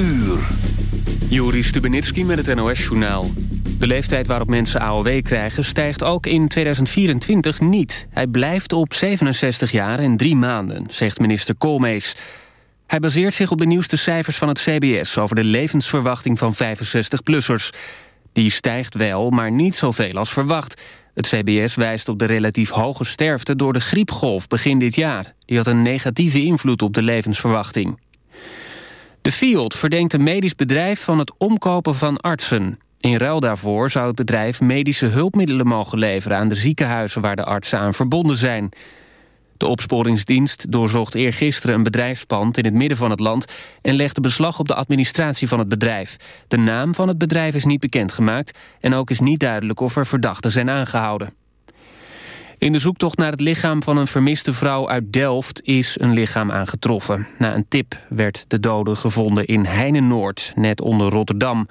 uur. Juri Stubenitski met het NOS-journaal. De leeftijd waarop mensen AOW krijgen stijgt ook in 2024 niet. Hij blijft op 67 jaar en drie maanden, zegt minister Koolmees. Hij baseert zich op de nieuwste cijfers van het CBS... over de levensverwachting van 65-plussers. Die stijgt wel, maar niet zoveel als verwacht. Het CBS wijst op de relatief hoge sterfte door de griepgolf begin dit jaar. Die had een negatieve invloed op de levensverwachting. De Fiat verdenkt een medisch bedrijf van het omkopen van artsen. In ruil daarvoor zou het bedrijf medische hulpmiddelen mogen leveren... aan de ziekenhuizen waar de artsen aan verbonden zijn. De opsporingsdienst doorzocht eergisteren een bedrijfspand in het midden van het land... en legde beslag op de administratie van het bedrijf. De naam van het bedrijf is niet bekendgemaakt... en ook is niet duidelijk of er verdachten zijn aangehouden. In de zoektocht naar het lichaam van een vermiste vrouw uit Delft is een lichaam aangetroffen. Na een tip werd de dode gevonden in Heine-Noord, net onder Rotterdam.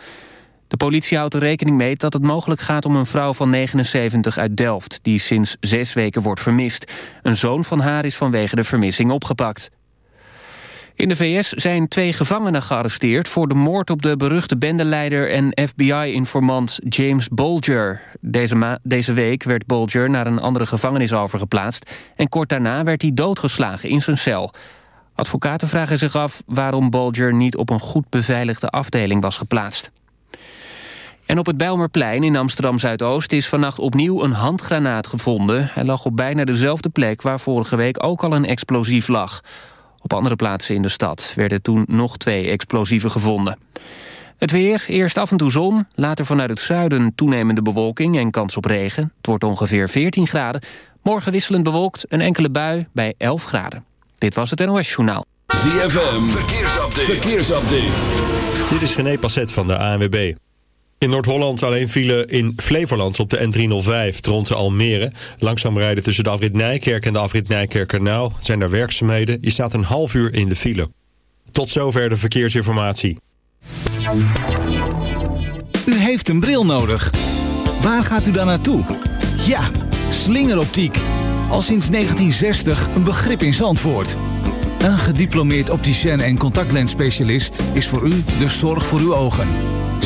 De politie houdt er rekening mee dat het mogelijk gaat om een vrouw van 79 uit Delft... die sinds zes weken wordt vermist. Een zoon van haar is vanwege de vermissing opgepakt. In de VS zijn twee gevangenen gearresteerd... voor de moord op de beruchte bendeleider en FBI-informant James Bolger. Deze, deze week werd Bolger naar een andere gevangenis overgeplaatst... en kort daarna werd hij doodgeslagen in zijn cel. Advocaten vragen zich af waarom Bolger niet op een goed beveiligde afdeling was geplaatst. En op het Bijlmerplein in Amsterdam-Zuidoost is vannacht opnieuw een handgranaat gevonden. Hij lag op bijna dezelfde plek waar vorige week ook al een explosief lag. Op andere plaatsen in de stad werden toen nog twee explosieven gevonden. Het weer, eerst af en toe zon, later vanuit het zuiden toenemende bewolking en kans op regen. Het wordt ongeveer 14 graden. Morgen wisselend bewolkt, een enkele bui bij 11 graden. Dit was het NOS Journaal. ZFM, verkeersupdate. verkeersupdate. Dit is René Passet van de ANWB. In Noord-Holland alleen file in Flevoland op de N305 Tronte Almere. Langzaam rijden tussen de afrit Nijkerk en de afrit Nijkerkernauw. Zijn er werkzaamheden. Je staat een half uur in de file. Tot zover de verkeersinformatie. U heeft een bril nodig. Waar gaat u dan naartoe? Ja, slingeroptiek. Al sinds 1960 een begrip in Zandvoort. Een gediplomeerd opticien en contactlensspecialist is voor u de zorg voor uw ogen.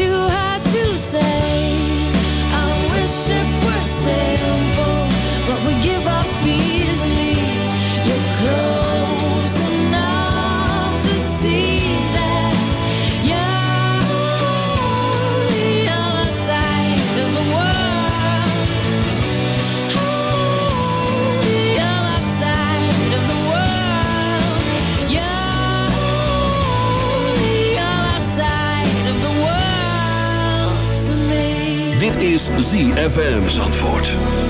ZFM Zandvoort. Beleef het ritme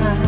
time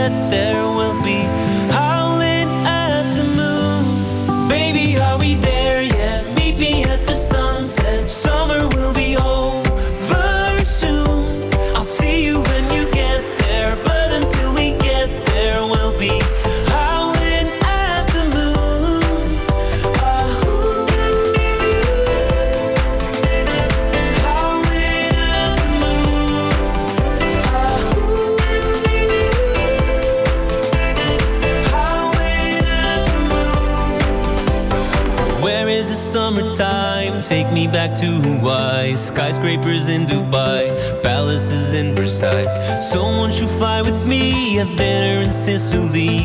get their. Skyscrapers in Dubai, palaces in Versailles. So won't you fly with me? A dinner in Sicily.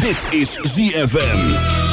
Dit is ZFM.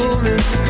rolling.